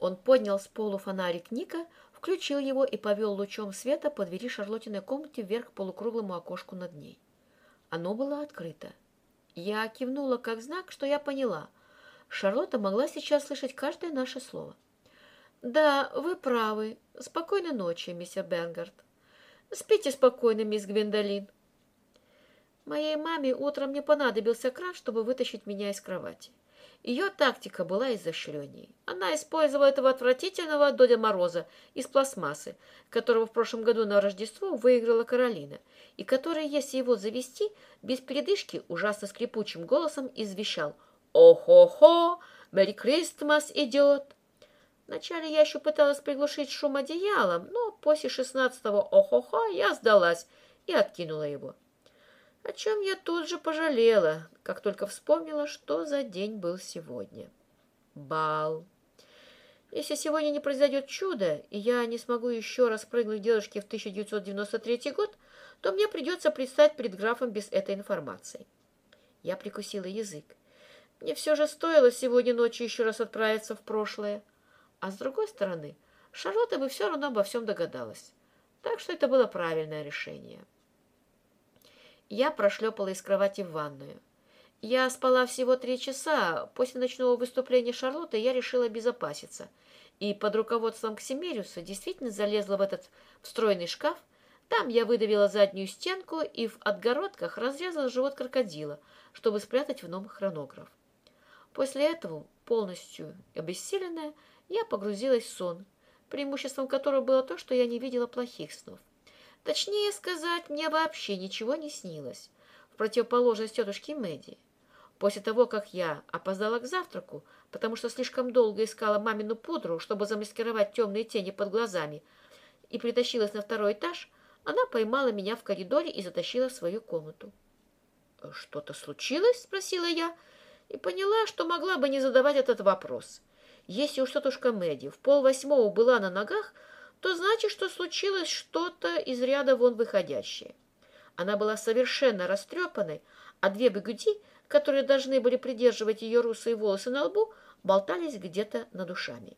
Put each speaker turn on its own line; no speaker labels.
Он поднял с полу фонарик Ника, включил его и повел лучом света по двери Шарлотиной комнате вверх к полукруглому окошку над ней. Оно было открыто. Я кивнула как знак, что я поняла. Шарлотта могла сейчас слышать каждое наше слово. «Да, вы правы. Спокойной ночи, мистер Бенгард. Спите спокойно, мисс Гвиндолин». Моей маме утром не понадобился кран, чтобы вытащить меня из кровати. Ее тактика была изощренней. Она использовала этого отвратительного Додя Мороза из пластмассы, которого в прошлом году на Рождество выиграла Каролина, и который, если его завести, без передышки ужасно скрипучим голосом извещал «О-хо-хо! Мэри Кристмас идет!» Вначале я еще пыталась приглушить шум одеялом, но после шестнадцатого «О-хо-хо» я сдалась и откинула его о чем я тут же пожалела, как только вспомнила, что за день был сегодня. Бал. Если сегодня не произойдет чудо, и я не смогу еще раз прыгнуть девушке в 1993 год, то мне придется предстать перед графом без этой информации. Я прикусила язык. Мне все же стоило сегодня ночью еще раз отправиться в прошлое. А с другой стороны, Шарлотта бы все равно обо всем догадалась. Так что это было правильное решение. Я прошлепала из кровати в ванную. Я спала всего три часа. После ночного выступления Шарлотты я решила обезопаситься. И под руководством Ксимериуса действительно залезла в этот встроенный шкаф. Там я выдавила заднюю стенку и в отгородках разрезала живот крокодила, чтобы спрятать в нем хронограф. После этого, полностью обессиленная, я погрузилась в сон, преимуществом которого было то, что я не видела плохих снов. Точнее сказать, мне вообще ничего не снилось, в противоположность тетушке Мэдди. После того, как я опоздала к завтраку, потому что слишком долго искала мамину пудру, чтобы замаскировать темные тени под глазами, и притащилась на второй этаж, она поймала меня в коридоре и затащила в свою комнату. «Что-то случилось?» — спросила я, и поняла, что могла бы не задавать этот вопрос. Если уж тетушка Мэдди в полвосьмого была на ногах, то значит, что случилось что-то из ряда вон выходящее. Она была совершенно растрепанной, а две бегуди, которые должны были придерживать ее русые волосы на лбу, болтались где-то над ушами.